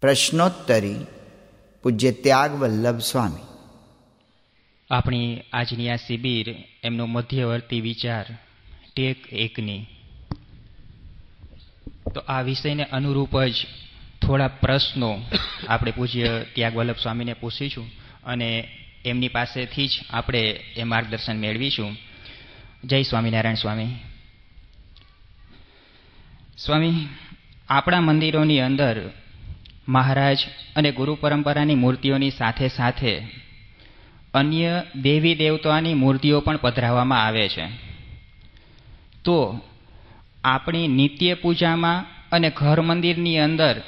પ્રશ્નોત્તરી પૂજ્ય ત્યાગ વલ્લભ સ્વામી. આપણી આજની આ શિબિર એમનો મધ્યવર્તી વિચાર ટેક એકની. તો આ વિષયને અનુરૂપ જ થોડા પ્રશ્નો આપણે પૂજ્ય ત્યાગ વલ્લભ સ્વામીને પૂછીશું અને એમની પાસેથી જ આપણે એ માર્ગદર્શન મેળવીશું. જય સ્વામિનારાયણ સ્વામી. સ્વામી, આપણા મંદિરોની અંદર મહારાજ અને ગુરુ પરંપરાની મૂર્તિઓની સાથે સાથે અન્ય દેવી દેવતાની મૂર્તિઓ પણ પધરાવવામાં આવે છે. તો આપણી નિત્ય પૂજામાં અને ઘર મંદિરની અંદર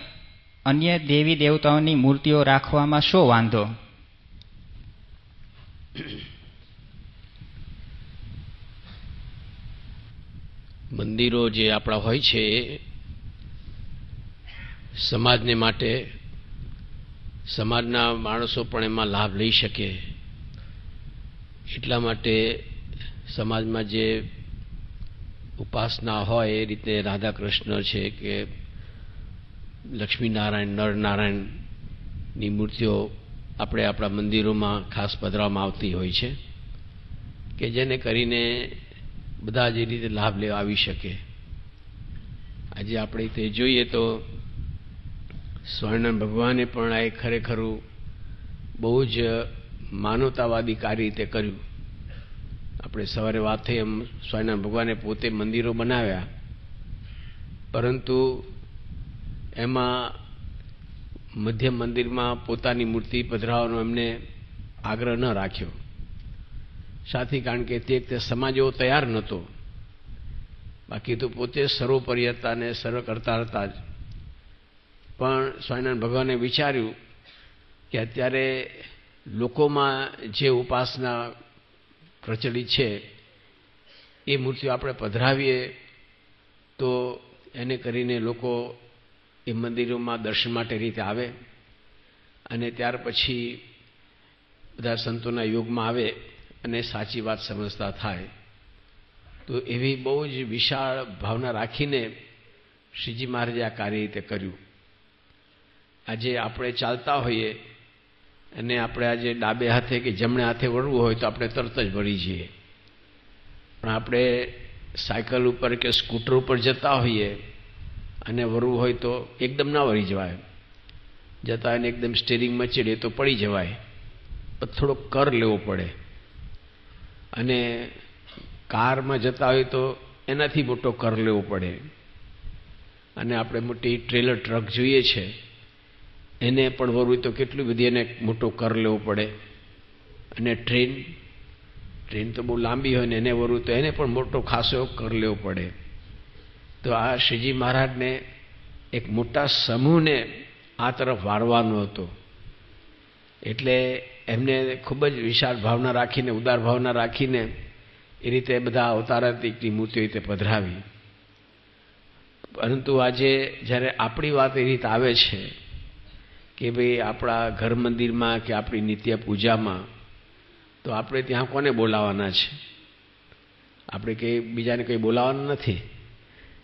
અન્ય દેવી દેવતાઓની મૂર્તિઓ રાખવામાં શો વાંધો? મંદિરો જે આપણા હોય છે સમાજને માટે સમાજના માણસો પણ એમાં લાભ લઈ શકે. એટલા માટે સમાજમાં જે ઉપાસના હોય એ રીતે રાધા કૃષ્ણ છે કે લક્ષ્મીનારાયણ, નરનારાયણની મૂર્તિઓ આપણે આપણા મંદિરોમાં ખાસ પધરાવવામાં આવતી હોય છે કે જેને કરીને બધા જ રીતે લાભ લેવા આવી શકે. આજે આપણે તે જોઈએ તો સ્વામિનારાયણ ભગવાને પણ આ ખરેખરું બહુ જ માનવતાવાદી કાર્ય રીતે કર્યું. આપણે સવારે વાત થઈ એમ સ્વામિનારાયણ ભગવાને પોતે મંદિરો બનાવ્યા. પરંતુ એમાં મધ્ય મંદિરમાં પોતાની મૂર્તિ પધરાવવાનો એમને આગ્રહ ન રાખ્યો. સાથી, કારણ કે તે તે સમાજ એવો તૈયાર નહોતો. બાકી તો પોતે સર્વોપરી હતા અને સર્વ કરતા હતા જ. પણ સ્વામિનારાયણ ભગવાને વિચાર્યું કે અત્યારે લોકોમાં જે ઉપાસના પ્રચલિત છે, એ મૂર્તિઓ આપણે પધરાવીએ, તો એને કરીને લોકો એ મંદિરોમાં દર્શન માટે રીતે આવે અને ત્યાર પછી બધા સંતોના યોગમાં આવે અને સાચી વાત સમજતા થાય. તો એવી બહુ જ વિશાળ ભાવના રાખીને શ્રીજી મહારાજે આ કાર્ય રીતે કર્યું. આજે આપણે ચાલતા હોઈએ અને આપણે આજે ડાબે હાથે કે જમણે હાથે વળવું હોય તો આપણે તરત જ વળી જઈએ. પણ આપણે સાયકલ ઉપર કે સ્કૂટર ઉપર જતા હોઈએ અને વરવું હોય તો એકદમ ના વળી જવાય. જતા એને એકદમ સ્ટેરિંગમાં ચડીએ તો પડી જવાય. થોડો કર લેવો પડે. અને કારમાં જતા હોય તો એનાથી મોટો કર લેવો પડે. અને આપણે મોટી ટ્રેલર ટ્રક જોઈએ છે. એને પણ વરવું તો કેટલી બધી એને મોટો કર લેવો પડે. અને ટ્રેન ટ્રેન તો બહુ લાંબી હોય ને એને વરવું તો એને પણ મોટો ખાસો કર લેવો પડે. તો આ શ્રીજી મહારાજને એક મોટા સમૂહને આ તરફ વાળવાનો હતો. એટલે એમને ખૂબ જ વિશાળ ભાવના રાખીને, ઉદાર ભાવના રાખીને એ રીતે બધા અવતારાતિકની મૂર્તિઓ રીતે પધરાવી. પરંતુ આજે જ્યારે આપણી વાત એ રીતે આવે છે કે ભાઈ આપણા ઘર મંદિરમાં કે આપણી નિત્ય પૂજામાં, તો આપણે ત્યાં કોને બોલાવવાના છે? આપણે કંઈ બીજાને કંઈ બોલાવવાના નથી?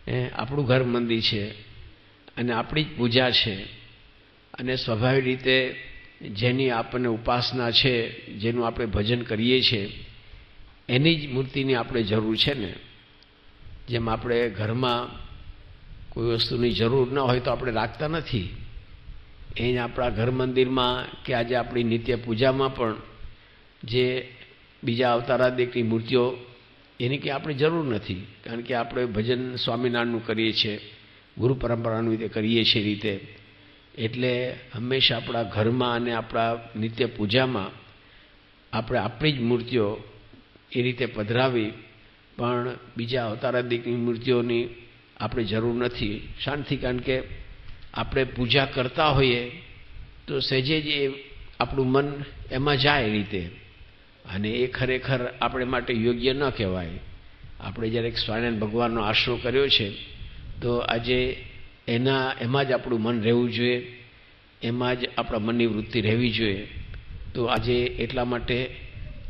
એ આપણું ઘર મંદિર છે અને આપણી જ પૂજા છે અને સ્વાભાવિક રીતે જેની આપણને ઉપાસના છે, જેનું આપણે ભજન કરીએ છીએ, એની જ મૂર્તિની આપણે જરૂર છે ને? જેમ આપણે ઘરમાં કોઈ વસ્તુની જરૂર ન હોય તો આપણે રાખતા નથી. એ આપણા ઘર મંદિરમાં કે આજે આપણી નિત્ય પૂજામાં પણ જે બીજા અવતારાદિકની મૂર્તિઓ, એની કે આપણે જરૂર નથી. કારણ કે આપણે ભજન સ્વામિનારાયણનું કરીએ છીએ, ગુરુ પરંપરાનું રીતે કરીએ છીએ રીતે. એટલે હંમેશા આપણા ઘરમાં અને આપણા નિત્ય પૂજામાં આપણે આપણી જ મૂર્તિઓ એ રીતે પધરાવી, પણ બીજા અવતારાદિકની મૂર્તિઓની આપણે જરૂર નથી. શાંતિ, કારણ કે આપણે પૂજા કરતા હોઈએ, તો સહેજે જ એ આપણું મન એમાં જાય રીતે. અને એ ખરેખર આપણે માટે યોગ્ય ન કહેવાય. આપણે જ્યારે સ્વામિનારાયણ ભગવાનનો આશરો કર્યો છે, તો આજે એના, એમાં જ આપણું મન રહેવું જોઈએ. એમાં જ આપણા મનની વૃત્તિ રહેવી જોઈએ. તો આજે એટલા માટે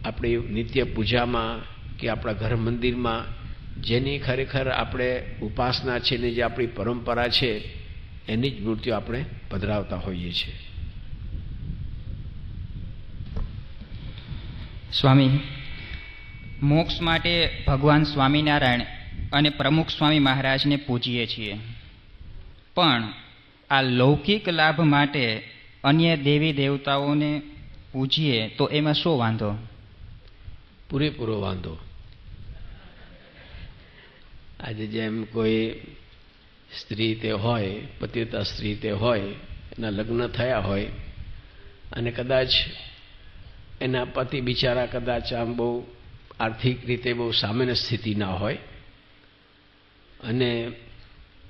આપણી નિત્ય પૂજામાં કે આપણા ઘર મંદિરમાં જેની ખરેખર આપણે ઉપાસના છે ને જે આપણી પરંપરા છે એની જ મૂર્તિઓ આપણે પધરાવતા હોઈએ છીએ. સ્વામી મોક્ષ માટે ભગવાન સ્વામિનારાયણ અને પ્રમુખ સ્વામી મહારાજને પૂજીએ છીએ. પણ આ લૌકિક લાભ માટે અન્ય દેવી દેવતાઓને પૂજીએ તો એમાં શું વાંધો? પૂરેપૂરો વાંધો. આજે જેમ કોઈ સ્ત્રી તે હોય, પતિતા સ્ત્રી તે હોય, એના લગ્ન થયા હોય, અને કદાચ એના પતિ બિચારા કદાચ આમ બહુ આર્થિક રીતે બહુ સામાન્ય સ્થિતિ ના હોય, અને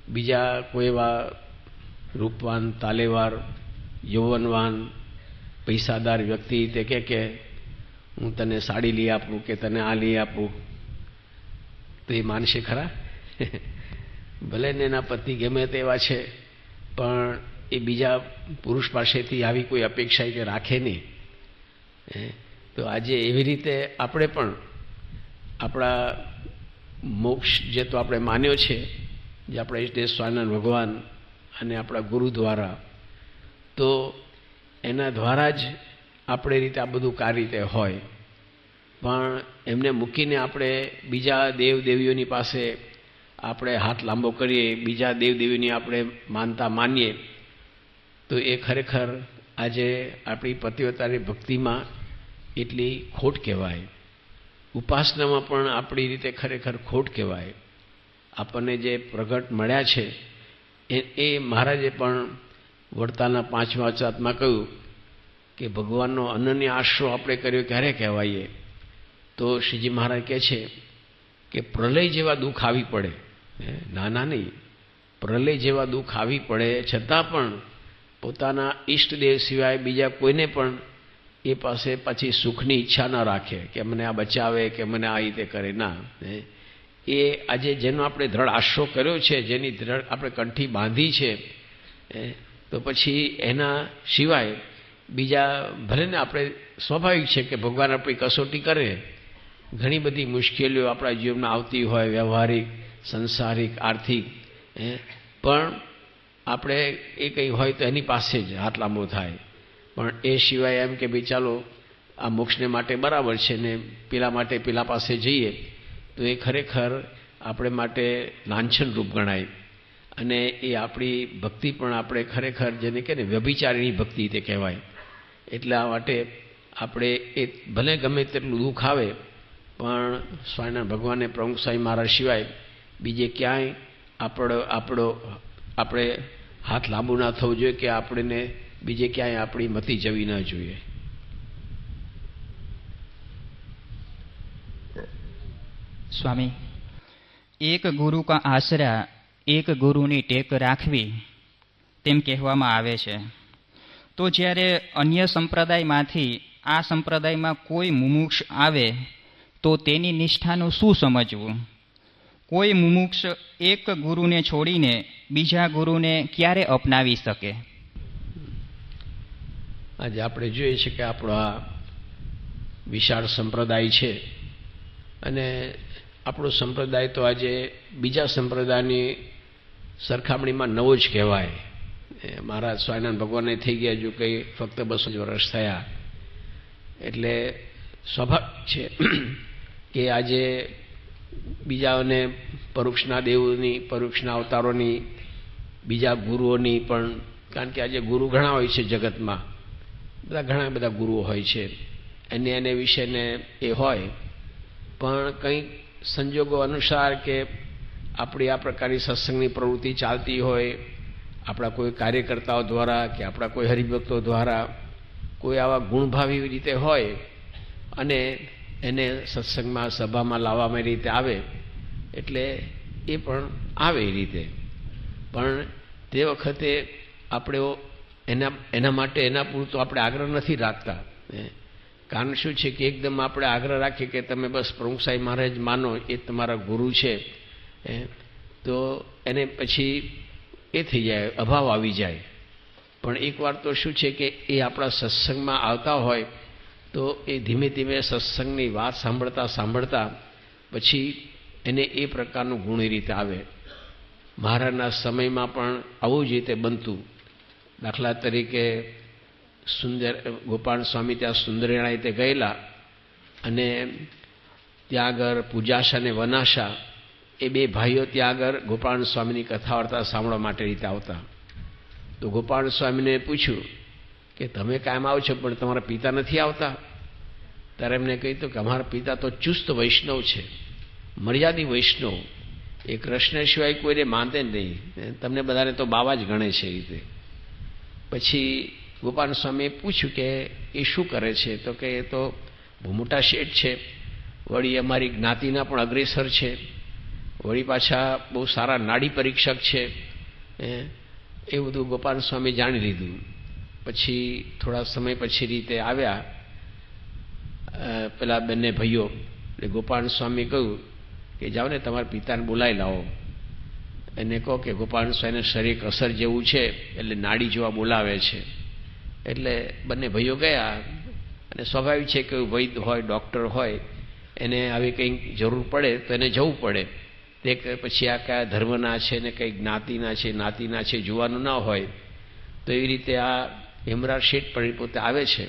બીજા કોઈ એવા રૂપવાન, તાલેવાર, યૌવનવાન, પૈસાદાર વ્યક્તિ તે કે કે, હું તને સાડી લઈ આપું કે તને આ લઈ આપું. તો એ માનશે ખરા? ભલે ને એના પતિ ગમે તેવા છે, પણ એ બીજા પુરુષ પાસેથી આવી કોઈ અપેક્ષા કે રાખે નહીં. તો આજે એવી રીતે આપણે પણ આપણા મોક્ષ જે તો આપણે માન્યો છે, જે આપણે ઈષ્ટદેવ સ્વામિનારાયણ ભગવાન અને આપણા ગુરુ દ્વારા, તો એના દ્વારા જ આપણે રીતે આ બધું કાર્ય રીતે હોય. પણ એમને મૂકીને આપણે બીજા દેવ દેવીઓની પાસે આપણે હાથ લાંબો કરીએ, બીજા દેવદેવીની આપણે માનતા માનીએ, તો એ ખરેખર આજે આપણી પતિવતાની ભક્તિમાં એટલી ખોટ કહેવાય. ઉપાસનામાં પણ આપણી રીતે ખરેખર ખોટ કહેવાય. આપણને જે પ્રગટ મળ્યા છે, એ મહારાજે પણ વર્તાના પાંચમા ચાતમાં કહ્યું કે ભગવાનનો અનન્ય આશરો આપણે કર્યો ક્યારે કહેવાઈએ? તો શ્રીજી મહારાજ કહે છે કે પ્રલય જેવા દુઃખ આવી પડે. નાના નહીં પ્રલય જેવા દુઃખ આવી પડે, છતાં પણ પોતાના ઈષ્ટદેવ સિવાય બીજા કોઈને પણ એ પાસે પછી સુખની ઈચ્છા ન રાખે કે મને આ બચાવે, કે મને આ રીતે કરે. ના એ આજે જેનો આપણે દ્રઢ આશરો કર્યો છે, જેની દ્રઢ આપણે કંઠી બાંધી છે તો પછી એના સિવાય બીજા ભલે ને આપણે સ્વાભાવિક છે કે ભગવાન આપણી કસોટી કરે, ઘણી બધી મુશ્કેલીઓ આપણા જીવનમાં આવતી હોય, વ્યવહારિક સંસારિક, આર્થિક પણ આપણે એ કંઈ હોય તો એની પાસે જ હાથ લાંબો થાય. પણ એ સિવાય એમ કે ભાઈ ચાલો, આ મોક્ષને માટે બરાબર છે ને પેલા માટે પેલા પાસે જઈએ, તો એ ખરેખર આપણે માટે લાંછન રૂપ ગણાય. અને એ આપણી ભક્તિ પણ આપણે ખરેખર જેને કહે ને વ્યભિચારીની ભક્તિ તે કહેવાય. એટલા માટે આપણે એ ભલે ગમે તેટલું દુઃખ આવે, પણ સ્વામિનારાયણ ભગવાને પ્રમુખ સ્વામી મહારાજ સિવાય બીજે ક્યાંય આપણો આપણો, આપણે હાથ લાંબુ ના થવું જોઈએ કે આપણને બીજે ક્યાંય આપણી મતી જવી ના જોઈએ? સ્વામી, એક ગુરુ કા આશરા એક ગુરુની ટેક રાખવી તેમ કહેવામાં આવે છે. તો જ્યારે અન્ય સંપ્રદાયમાંથી આ સંપ્રદાયમાં કોઈ મુમુક્ષ આવે તો તેની નિષ્ઠાનું શું સમજવું? કોઈ મુમુક્ષ એક ગુરુને છોડીને બીજા ગુરુને ક્યારે અપનાવી શકે? આજે આપણે જોઈએ છીએ કે આપણો આ વિશાળ સંપ્રદાય છે અને આપણો સંપ્રદાય તો આજે બીજા સંપ્રદાયની સરખામણીમાં નવો જ કહેવાય. મહારાજ સ્વામિનારાયણ ભગવાનને થઈ ગયા જો કંઈ ફક્ત બસો જ વર્ષ થયા. એટલે સ્વાભાવિક છે કે આજે બીજાઓને પરોક્ષના દેવોની, પરોક્ષના અવતારોની, બીજા ગુરુઓની પણ, કારણ કે આજે ગુરુ ઘણા હોય છે જગતમાં. બધા ઘણા બધા ગુરુઓ હોય છે. એને એને વિશેને એ હોય. પણ કંઈક સંજોગો અનુસાર કે આપણી આ પ્રકારની સત્સંગની પ્રવૃત્તિ ચાલતી હોય, આપણા કોઈ કાર્યકર્તાઓ દ્વારા કે આપણા કોઈ હરિભક્તો દ્વારા કોઈ આવા ગુણભાવી રીતે હોય, અને એને સત્સંગમાં, સભામાં લાવવામાં રીતે આવે, એટલે એ પણ આવે એ રીતે. પણ તે વખતે આપણે એના એના માટે એના પૂરતો આપણે આગ્રહ નથી રાખતા. કારણ શું છે કે એકદમ આપણે આગ્રહ રાખીએ કે તમે બસ પ્રમુખ સાહેબ મહારાજ માનો, એ તમારા ગુરુ છે. તો એને પછી એ થઈ જાય, અભાવ આવી જાય. પણ એકવાર તો શું છે કે એ આપણા સત્સંગમાં આવતા હોય તો એ ધીમે ધીમે સત્સંગની વાત સાંભળતા સાંભળતા પછી એને એ પ્રકારનું ગુણ રીતે આવે. મહારાજના સમયમાં પણ આવું જ રીતે બનતું. દાખલા તરીકે સુંદર, ગોપાલ સ્વામી ત્યાં સુંદરેણાએ તે ગયેલા અને ત્યાં આગળ પૂજાશા અને વનાશા એ બે ભાઈઓ ત્યાં આગળ ગોપાલ સ્વામીની કથા વાર્તા સાંભળવા માટે રીતે આવતા. તો ગોપાલ સ્વામીને પૂછ્યું કે તમે કાયમ આવો છો, પણ તમારા પિતા નથી આવતા. ત્યારે એમને કહ્યું કે અમારા પિતા તો ચુસ્ત વૈષ્ણવ છે મર્યાદી વૈષ્ણવ. એ કૃષ્ણ સિવાય કોઈને માનતે નહીં. તમને બધાને તો બાવા જ ગણે છે એ રીતે. પછી ગોપાલ સ્વામીએ પૂછ્યું કે એ શું કરે છે? તો કે એ તો મોટા શેઠ છે. વળી અમારી જ્ઞાતિના પણ અગ્રેસર છે. વળી પાછા બહુ સારા નાડી પરીક્ષક છે. એ બધું ગોપાલ સ્વામી જાણી લીધું. પછી થોડા સમય પછી રીતે આવ્યા પેલા બંને ભાઈઓ, એટલે ગોપાલ સ્વામી કહ્યું કે જાઓ ને તમારા પિતાને બોલાવી લાવો. એને કહો કે ગોપાલ સ્વામીને શરીર અસર જેવું છે, એટલે નાડી જોવા બોલાવે છે. એટલે બંને ભાઈઓ ગયા અને સ્વાભાવિક છે કે વૈદ હોય, ડૉક્ટર હોય, એને આવી કંઈક જરૂર પડે તો એને જવું પડે. તે પછી આ કયા ધર્મના છે ને કંઈક જ્ઞાતિના છે, નાતિના છે, જોવાનું ના હોય. તો એવી રીતે આ હેમરાજ શેઠ પણ પોતે આવે છે.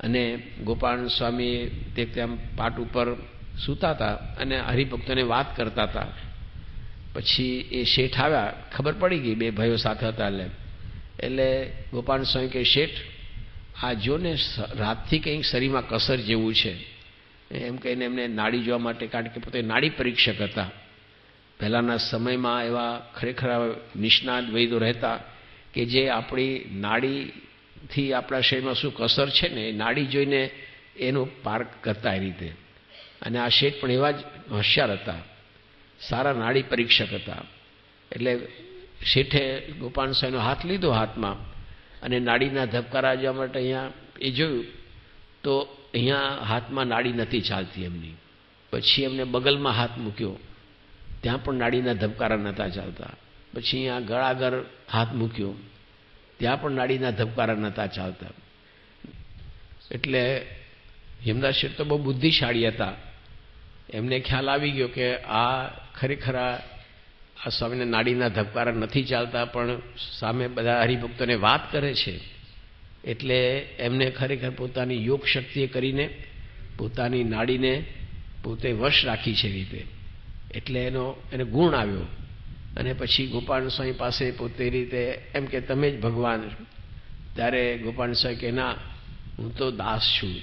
અને ગોપાલ સ્વામી તે ત્યાં પાટ ઉપર સૂતા હતા અને હરિભક્તોને વાત કરતા હતા. પછી એ શેઠ આવ્યા, ખબર પડી ગઈ બે ભાઈઓ સાથે હતા એટલે. એટલે ગોપાલ સ્વામી કે શેઠ, આ જો ને રાતથી કંઈક શરીરમાં કસર જેવું છે. એમ કહીને એમને નાડી જોવા માટે, કારણ કે પોતે નાડી પરીક્ષક હતા. પહેલાંના સમયમાં એવા ખરેખર નિષ્ણાત વૈદો રહેતા કે જે આપણી નાડીથી આપણા શરીરમાં શું કસર છે ને, એ નાડી જોઈને એનું પાર્ક કરતા એ રીતે. અને આ શેઠ પણ એવા જ હોશિયાર હતા. સારા નાડી પરીક્ષક હતા. એટલે શેઠે ગોપાલ સાહેબનો હાથ લીધો હાથમાં અને નાડીના ધબકારા જવા માટે અહીંયા એ જોયું તો અહીંયા હાથમાં નાડી નથી ચાલતી એમની. પછી એમને બગલમાં હાથ મૂક્યો. ત્યાં પણ નાડીના ધબકારા નહોતા ચાલતા. પછી અહીંયા ગળાગર હાથ મૂક્યો. ત્યાં પણ નાડીના ધબકારા નહોતા ચાલતા. એટલે હિમદાસ તો બહુ બુદ્ધિશાળી હતા. એમને ખ્યાલ આવી ગયો કે આ ખરેખર આ સ્વામીને નાડીના ધબકારા નથી ચાલતા, પણ સામે બધા હરિભક્તોને વાત કરે છે. એટલે એમને ખરેખર પોતાની યોગ શક્તિએ કરીને પોતાની નાડીને પોતે વશ રાખી છે રીતે. એટલે એનો એને ગુણ આવ્યો. અને પછી ગોપાલ સ્વામી પાસે પોતે રીતે એમ કે તમે જ ભગવાન ત્યારે ગોપાલ સ્વામી કે, ના, હું તો દાસ છું.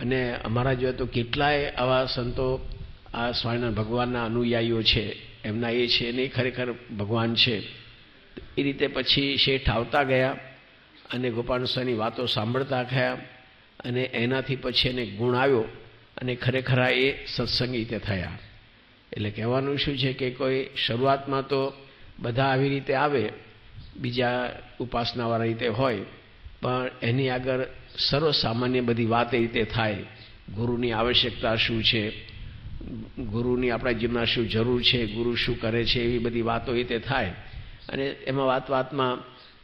અને અમારા જોયા તો કેટલાય આવા સંતો આ સ્વામિનારાયણ ભગવાનના અનુયાયીઓ છે. એમના એ છે ને ખરેખર ભગવાન છે. એ રીતે પછી શેઠ આવતા ગયા અને ગોપાલ સ્વામીની વાતો સાંભળતા ગયા અને એનાથી પછી એને ગુણ આવ્યો અને ખરેખર એ સત્સંગી રીતે થયા. એટલે કહેવાનું શું છે કે કોઈ શરૂઆતમાં તો બધા આવી રીતે આવે, બીજા ઉપાસનાવાળા રીતે હોય, પણ એની આગળ સર્વસામાન્ય બધી વાત એ રીતે થાય. ગુરુની આવશ્યકતા શું છે? ગુરુની આપણા જીવનમાં શું જરૂર છે? ગુરુ શું કરે છે? એવી બધી વાતો રીતે થાય. અને એમાં વાત વાતમાં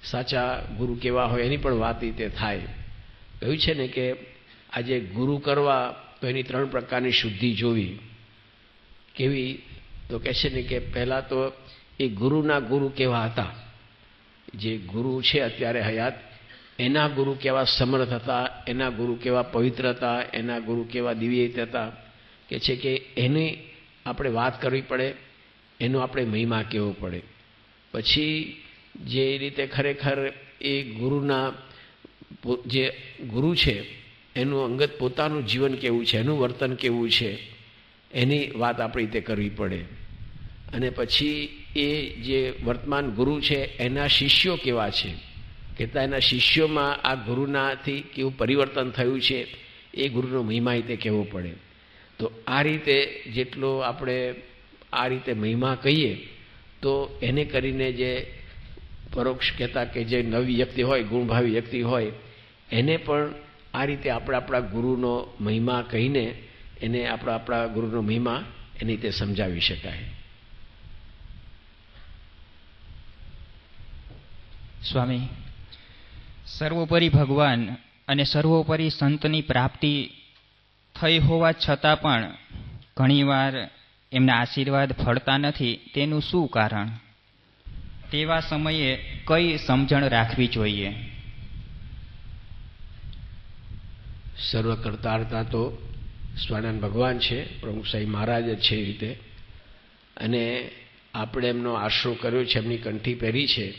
સાચા ગુરુ કેવા હોય એની પણ વાત રીતે થાય. કહ્યું છે ને કે આજે ગુરુ કરવા તો એની ત્રણ પ્રકારની શુદ્ધિ જોવી. કેવી તો કહે છે ને કે પહેલાં તો એ ગુરુના ગુરુ કેવા હતા. જે ગુરુ છે અત્યારે હયાત, એના ગુરુ કેવા સમર્થ હતા, એના ગુરુ કેવા પવિત્ર હતા, એના ગુરુ કેવા દિવ્ય હતા. કે છે કે એની આપણે વાત કરવી પડે, એનો આપણે મહિમા કહેવો પડે. પછી જે રીતે ખરેખર એ ગુરુના જે ગુરુ છે, એનું અંગત પોતાનું જીવન કેવું છે, એનું વર્તન કેવું છે એની વાત આપણી રીતે કરવી પડે. અને પછી એ જે વર્તમાન ગુરુ છે, એના શિષ્યો કેવા છે? કહેતા એના શિષ્યોમાં આ ગુરુનાથી કેવું પરિવર્તન થયું છે, એ ગુરુનો મહિમા રીતે કહેવો પડે. તો આ રીતે જેટલો આપણે આ રીતે મહિમા કહીએ, તો એને કરીને જે પરોક્ષ કહેતા કે જે નવી વ્યક્તિ હોય, ગુણભાવી વ્યક્તિ હોય, એને પણ આ રીતે આપણે આપણા ગુરુનો મહિમા કહીને એને આપણા આપણા ગુરુનો મહિમા એની રીતે સમજાવી શકાય. સ્વામી સર્વોપરી ભગવાન અને સર્વોપરી સંતની પ્રાપ્તિ થઈ હોવા છતાં પણ ઘણીવાર એમના આશીર્વાદ ફળતા નથી તેનું શું કારણ? તેવા સમયે કઈ સમજણ રાખવી જોઈએ? સર્વકર્તાર્તા તો સ્વાનંદ ભગવાન છે, પ્રમુખ મહારાજ જ છે એ રીતે. અને આપણે એમનો આશરો કર્યો છે, એમની કંઠી પહેરી છે.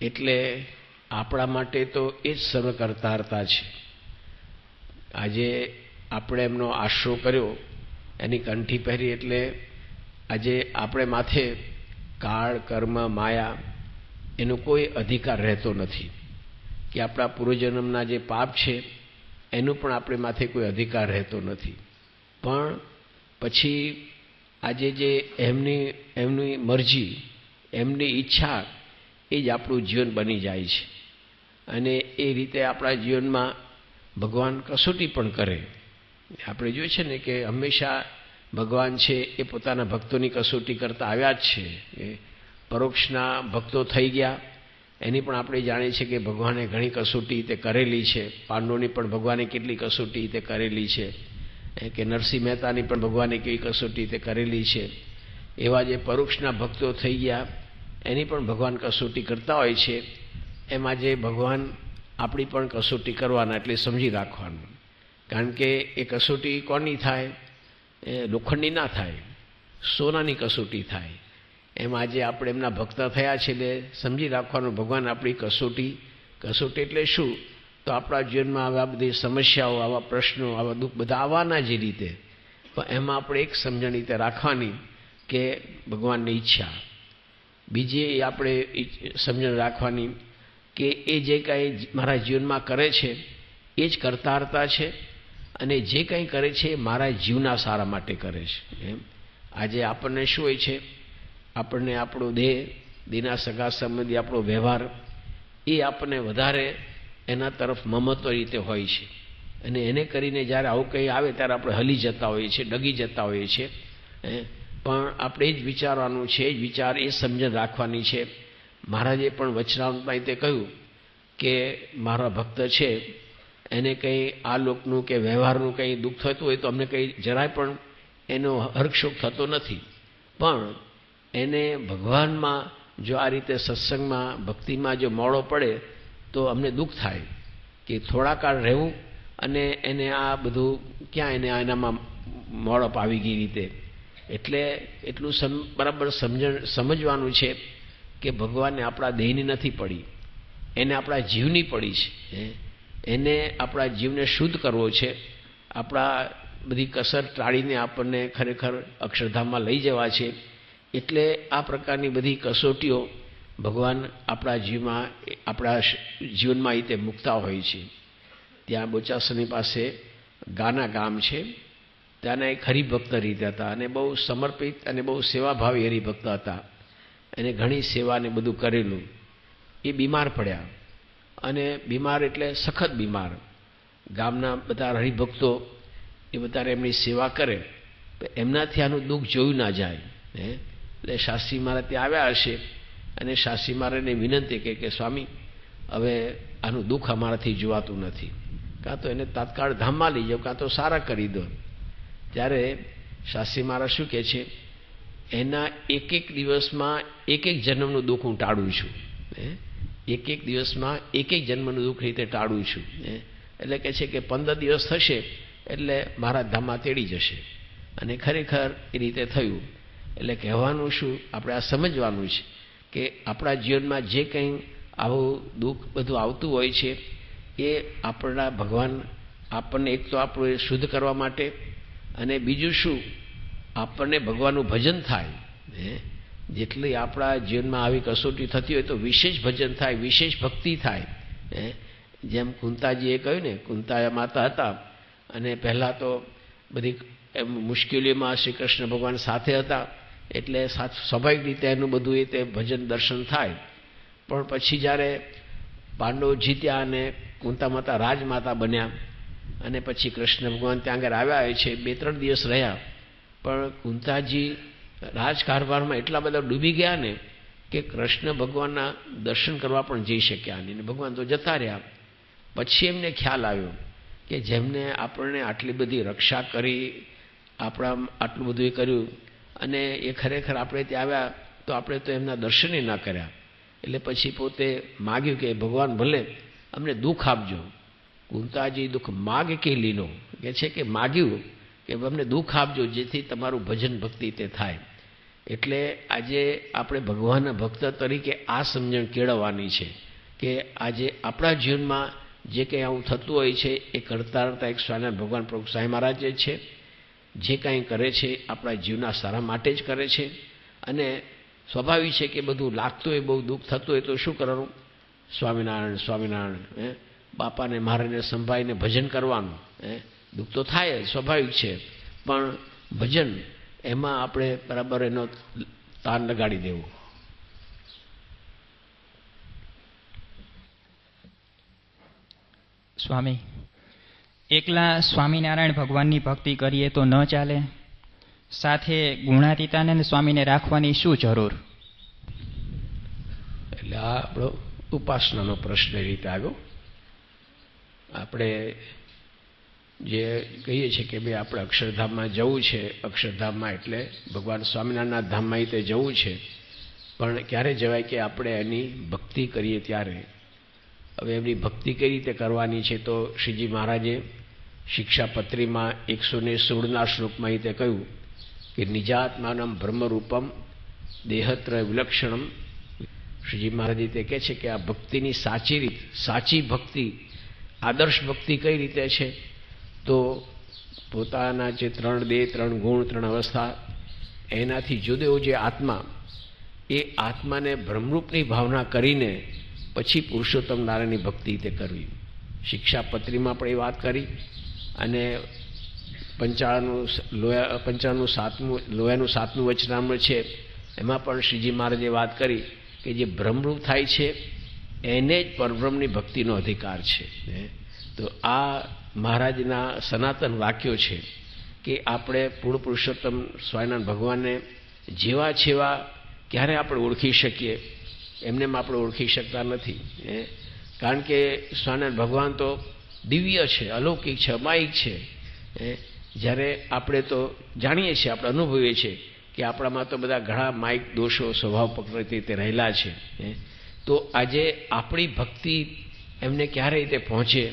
એટલે આપણા માટે તો એ જ સર્વકર્તાર્તા છે. આજે આપણે એમનો આશરો કર્યો, એની કંઠી પહેરી એટલે આજે આપણે માથે કાળ, કર્મ, માયા એનો કોઈ અધિકાર રહેતો નથી. કે આપણા પૂર્વજન્મના જે પાપ છે એનું પણ આપણે માથે કોઈ અધિકાર રહેતો નથી. પણ પછી આજે જે એમની એમની મરજી, એમની ઈચ્છા એ જ આપણું જીવન બની જાય છે. અને એ રીતે આપણા જીવનમાં ભગવાન કસોટી પણ કરે. આપણે જોઈએ છે ને કે હંમેશા ભગવાન છે એ પોતાના ભક્તોની કસોટી કરતા આવ્યા જ છે. એ પરોક્ષના ભક્તો થઈ ગયા. એની પણ આપણે જાણીએ છીએ કે ભગવાને ઘણી કસોટી તે કરેલી છે. પાંડવોની પણ ભગવાને કેટલી કસોટી તે કરેલી છે. કે નરસિંહ મહેતાની પણ ભગવાને કેવી કસોટી તે કરેલી છે. એવા જે પરોક્ષના ભક્તો થઈ ગયા, એની પણ ભગવાન કસોટી કરતા હોય છે. એમાં જે ભગવાન આપણી પણ કસોટી કરવાના એટલે સમજી રાખવાનું. કારણ કે એ કસોટી કોની થાય? લોખંડની ના થાય. સોનાની કસોટી થાય. એમ આજે આપણે એમના ભક્ત થયા છે એટલે સમજી રાખવાનું ભગવાન આપણી કસોટી. કસોટી એટલે શું? તો આપણા જીવનમાં આવા બધી સમસ્યાઓ, આવા પ્રશ્નો, આવા દુઃખ બધા આવવાના જે રીતે. પણ એમાં આપણે એક સમજણ રીતે રાખવાની કે ભગવાનની ઈચ્છા. બીજી આપણે સમજણ રાખવાની કે એ જે કાંઈ મારા જીવનમાં કરે છે, એ જ કરતારતા છે અને જે કંઈ કરે છે એ મારા જીવના સારા માટે કરે છે. એમ? આજે આપણને શું હોય છે? આપણને આપણો દેહ દેના સગા સંબંધી આપણો વ્યવહાર, એ આપણને વધારે એના તરફ મમત્વ રીતે હોય છે. અને એને કરીને જ્યારે આવું કંઈ આવે ત્યારે આપણે હલી જતા હોઈએ છીએ, ડગી જતા હોઈએ છીએ પણ આપણે એ જ વિચારવાનું છે, એ જ વિચાર એ સમજણ રાખવાની છે. મહારાજે પણ વચનામૃતમાં તે કહ્યું કે મારા ભક્ત છે, એને કંઈ આ લોકનું કે વ્યવહારનું કંઈ દુઃખ થતું હોય તો અમને કંઈ જરાય પણ એનો હર્ષોક થતો નથી. પણ એને ભગવાનમાં જો આ રીતે સત્સંગમાં, ભક્તિમાં જો મોડો પડે, તો અમને દુઃખ થાય કે થોડા કાળ રહેવું અને એને આ બધું ક્યાં એને એનામાં મોડપ આવી ગઈ રીતે. એટલે એટલું સમ, બરાબર સમજણ, સમજવાનું છે કે ભગવાનને આપણા દેહની નથી પડી. એને આપણા જીવની પડી છે. એને આપણા જીવને શુદ્ધ કરવો છે. આપણા બધી કસર ટાળીને આપણને ખરેખર અક્ષરધામમાં લઈ જવા છે. એટલે આ પ્રકારની બધી કસોટીઓ ભગવાન આપણા જીવમાં, આપણા જીવનમાં રીતે મૂકતા હોય છે. ત્યાં બોચાસની પાસે ગાના ગામ છે. ત્યાંના એક હરિભક્ત રીતે હતા અને બહુ સમર્પિત અને બહુ સેવાભાવી હરિભક્ત હતા. એને ઘણી સેવાને બધું કરેલું. એ બીમાર પડ્યા. અને બીમાર એટલે સખત બીમાર. ગામના બધા હરિભક્તો એ બધા એમની સેવા કરે. એમનાથી આનું દુઃખ જોયું ના જાય. હે? એટલે શાસ્ત્રી મારા ત્યાં આવ્યા હશે અને શાસ્ત્રી મારાને વિનંતી કે કે સ્વામી, હવે આનું દુઃખ અમારાથી જોવાતું નથી. કાં તો એને તાત્કાળ ધામમાં લઈ જાઓ, કાં તો સારા કરી દો. ત્યારે શાસ્ત્રી મારા શું કહે છે, એના એક એક દિવસમાં એક એક જન્મનું દુઃખ હું ટાળું છું. એક એક દિવસમાં એક એક જન્મનું દુઃખ રીતે ટાળું છું. એટલે કહે છે કે પંદર દિવસ થશે એટલે મારા ધામમાં તેડી જશે. અને ખરેખર એ રીતે થયું. એટલે કહેવાનું શું? આપણે આ સમજવાનું છે કે આપણા જીવનમાં જે કંઈ આવું દુઃખ બધું આવતું હોય છે, એ આપણા ભગવાન આપણને એક તો આપણું શુદ્ધ કરવા માટે અને બીજું શું? આપણને ભગવાનનું ભજન થાય. હે? જેટલી આપણા જીવનમાં આવી કસોટી થતી હોય તો વિશેષ ભજન થાય, વિશેષ ભક્તિ થાય. હે? જેમ કુંતાજીએ કહ્યું ને કુંતા માતા હતા અને પહેલાં તો બધી મુશ્કેલીઓમાં શ્રી કૃષ્ણ ભગવાન સાથે હતા. એટલે સ્વાભાવિક રીતે એનું બધું એ તે ભજન દર્શન થાય. પણ પછી જ્યારે પાંડવો જીત્યા અને કુંતા માતા રાજમાતા બન્યા અને પછી કૃષ્ણ ભગવાન ત્યાં આગળ આવ્યા હોય છે, બે ત્રણ દિવસ રહ્યા. પણ કુંતાજી રાજકારભારમાં એટલા બધા ડૂબી ગયા ને કે કૃષ્ણ ભગવાનના દર્શન કરવા પણ જઈ શક્યા નહીં. ભગવાન તો જતા રહ્યા. પછી એમને ખ્યાલ આવ્યો કે જેમને આપણને આટલી બધી રક્ષા કરી, આપણા આટલું બધું એ કર્યું અને એ ખરેખર આપણે ત્યાં આવ્યા તો આપણે તો એમના દર્શને ના કર્યા. એટલે પછી પોતે માગ્યું કે ભગવાન, ભલે અમને દુઃખ આપજો. કુંતાજી દુઃખ માગ કે લીનો કે છે કે માગ્યું કે, અમને દુઃખ આપજો જેથી તમારું ભજન ભક્તિ તે થાય. એટલે આજે આપણે ભગવાનના ભક્ત તરીકે આ સમજણ કેળવવાની છે કે આજે આપણા જીવનમાં જે કંઈ આવું થતું હોય છે, એ કરતા એક સ્વામિનારાયણ ભગવાન પ્રભુ સાંઈ મહારાજે છે. જે કાંઈ કરે છે, આપણા જીવના સારા માટે જ કરે છે. અને સ્વાભાવિક છે કે બધું લાગતું હોય, બહુ દુઃખ થતું હોય તો શું કરવાનું? સ્વામિનારાયણ સ્વામિનારાયણ, હે? બાપાને મારીને સંભાળીને ભજન કરવાનું, હે? દુઃખ તો થાય સ્વાભાવિક છે. પણ ભજન, એમાં આપણે બરાબર એનો તાન લગાડી દેવું. સ્વામી એકલા સ્વામિનારાયણ ભગવાનની ભક્તિ કરીએ તો ન ચાલે? સાથે ગુણાતીતાને સ્વામીને રાખવાની શું જરૂર? એટલે આ આપણો ઉપાસનાનો પ્રશ્ન એ રીતે આવ્યો. આપણે જે કહીએ છીએ કે ભાઈ આપણે અક્ષરધામમાં જવું છે, અક્ષરધામમાં એટલે ભગવાન સ્વામિનારાયણના ધામમાં તે જવું છે, પણ ક્યારે જવાય કે આપણે એની ભક્તિ કરીએ ત્યારે? હવે એમની ભક્તિ કઈ રીતે કરવાની છે તો શ્રીજી મહારાજે શિક્ષાપત્રીમાં એકસો ને સોળના શ્લોકમાં તે કહ્યું કે નિજાત્માનમ બ્રહ્મરૂપમ દેહત્ર વિલક્ષણમ. શ્રીજી મહારાજ તે કહે છે કે આ ભક્તિની સાચી રીત, સાચી ભક્તિ, આદર્શ ભક્તિ કઈ રીતે છે? તો પોતાના જે ત્રણ દેહ, ત્રણ ગુણ, ત્રણ અવસ્થા, એનાથી જુદો જે આત્મા, એ આત્માને બ્રહ્મરૂપની ભાવના કરીને પછી પુરુષોત્તમ નારાયણની ભક્તિ તે કરવી. શિક્ષાપત્રીમાં પણ એ વાત કરી. અને પંચાળનું લોયા પંચાળનું સાતમું, લોયાનું સાતમું વચનામૃત છે, એમાં પણ શ્રીજી મહારાજે વાત કરી કે જે ભ્રમરૂપ થાય છે, એને જ પરબ્રહ્મની ભક્તિનો અધિકાર છે. તો આ મહારાજના સનાતન વાક્યો છે કે આપણે પૂર્ણ પુરુષોત્તમ સ્વામિનારાયણ ભગવાનને જેવા છેવા ક્યારે આપણે ઓળખી શકીએ? એમને આપણે ઓળખી શકતા નથી. કારણ કે સ્વામિનારાયણ ભગવાન તો દિવ્ય છે, અલૌકિક છે અમાયિક છે. જ્યારે આપણે તો જાણીએ છીએ, આપણે અનુભવીએ છીએ કે આપણામાં તો બધા ઘણા માઇક દોષો, સ્વભાવ પ્રકૃતિ તે રહેલા છે. તો આજે આપણી ભક્તિ એમને ક્યારે રીતે પહોંચે?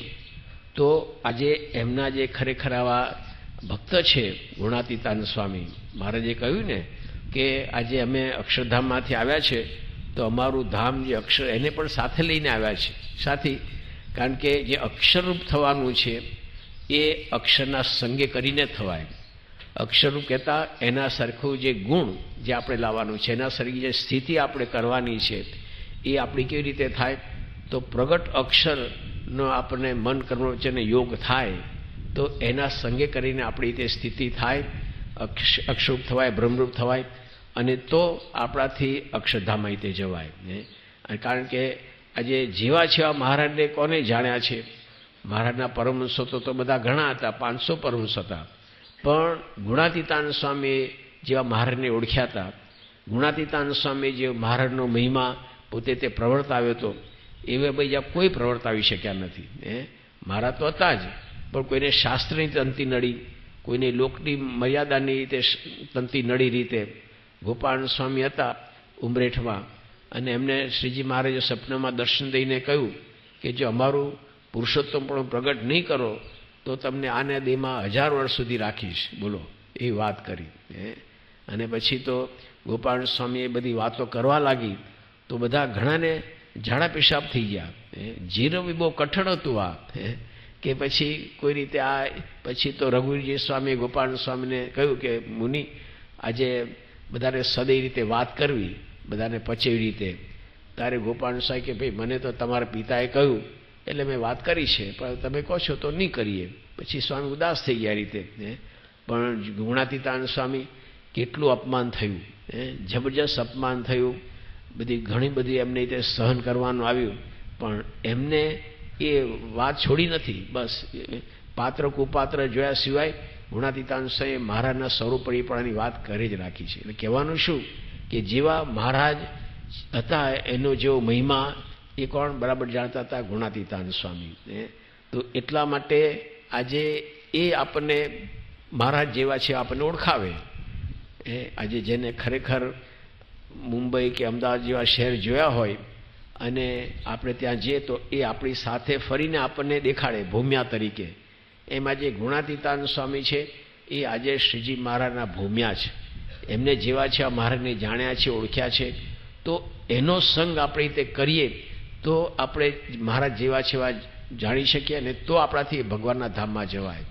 તો આજે એમના જે ખરેખર આવા ભક્ત છે ગુણાતીતાન સ્વામી, મહારાજે કહ્યું ને કે આજે અમે અક્ષરધામમાંથી આવ્યા છે, તો અમારું ધામ જે અક્ષર, એને પણ સાથે લઈને આવ્યા છે. સાથી કારણ કે જે અક્ષરરૂપ થવાનું છે, એ અક્ષરના સંગે કરીને થવાય. અક્ષરરૂપ કહેતા એના સરખું જે ગુણ જે આપણે લાવવાનું છે, એના સરખી જે સ્થિતિ આપણે કરવાની છે, એ આપણી કેવી રીતે થાય? તો પ્રગટ અક્ષરનો આપણને મન કર્મ વચ્ચેને યોગ થાય, તો એના સંગે કરીને આપણી તે સ્થિતિ થાય અક્ષરૂપ થવાય, બ્રહ્મરૂપ થવાય, અને તો આપણાથી અક્ષરધામ રીતે જવાય. કારણ કે આજે જેવા છેવા મહારાજને કોને જાણ્યા છે? મહારાજના પરમહંસો તો બધા ઘણા હતા, પાંચસો પરમહંસ હતા. પણ ગુણાતીતાન સ્વામી જેવા મહારાજને ઓળખ્યા હતા, ગુણાતીતાન સ્વામી જે મહારાજનો મહિમા પોતે તે પ્રવર્તાવ્યો હતો, એવા બીજા કોઈ પ્રવર્તાવી શક્યા નથી. એ મહારાજ તો હતા જ, પણ કોઈને શાસ્ત્રની તંતી નડી, કોઈને લોકની મર્યાદાની રીતે તંતી નડી રીતે. ગોપાલ સ્વામી હતા ઉમરેઠમાં અને એમને શ્રીજી મહારાજે સપનામાં દર્શન દઈને કહ્યું કે જો અમારું પુરુષોત્તમ પણ પ્રગટ નહીં કરો, તો તમને આને દેહમાં હજાર વર્ષ સુધી રાખીશ. બોલો, એ વાત કરી. અને પછી તો ગોપાલ સ્વામી એ બધી વાતો કરવા લાગી. તો બધા ઘણાને ઝાડા પેશાબ થઈ ગયા. જીરવી બહુ કઠણ હતું આ. કે પછી કોઈ રીતે આ, પછી તો રઘુજી સ્વામી ગોપાલ સ્વામીને કહ્યું કે મુનિ, આજે બધાને સદય રીતે વાત કરવી. બધાને પચેવી રીતે, તારે ગોપાલ સાહેબ કે ભાઈ, મને તો તમારા પિતાએ કહ્યું, એટલે મેં વાત કરી છે, પણ તમે કહો છો તો નહીં કરીએ. પછી સ્વામી ઉદાસ થઈ ગયા રીતે પણ ગુણાતીતાન સ્વામી, કેટલું અપમાન થયું જબરજસ્ત અપમાન થયું, બધી ઘણી બધી એમને રીતે સહન કરવાનું આવ્યું, પણ એમને એ વાત છોડી નથી, બસ પાત્ર કુપાત્ર જોયા સિવાય ગુણાતીતાન સ્વામી મહારાજના સ્વરૂપણીપણાની વાત કરી જ રાખી છે. એટલે કહેવાનું શું? કે જેવા મહારાજ હતા એનો જેવો મહિમા એ કોણ? બરાબર જાણતા હતા ગુણાતીતાન સ્વામી. તો એટલા માટે આજે એ આપણને મહારાજ જેવા છે આપણને ઓળખાવે. એ આજે જેને ખરેખર મુંબઈ કે અમદાવાદ જેવા શહેર જોયા હોય અને આપણે ત્યાં જઈએ તો એ આપણી સાથે ફરીને આપણને દેખાડે ભૂમ્યા તરીકે. એમાં જે ગુણાતીતાન સ્વામી છે એ આજે શ્રીજી મહારાજના ભૂમ્યા છે. એમને જેવા છે, આ મહારાજને જાણ્યા છે, ઓળખ્યા છે, તો એનો સંગ આપણે રીતે કરીએ, તો આપણે મહારાજ જેવા છે એવા જાણી શકીએ અને તો આપણાથી ભગવાનના ધામમાં જવાય.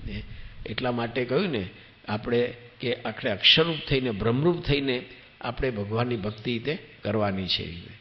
એટલા માટે કહ્યું ને, આપણે કે આખરે અક્ષરરૂપ થઈને, બ્રહ્મરૂપ થઈને આપણે ભગવાનની ભક્તિ તે કરવાની છે.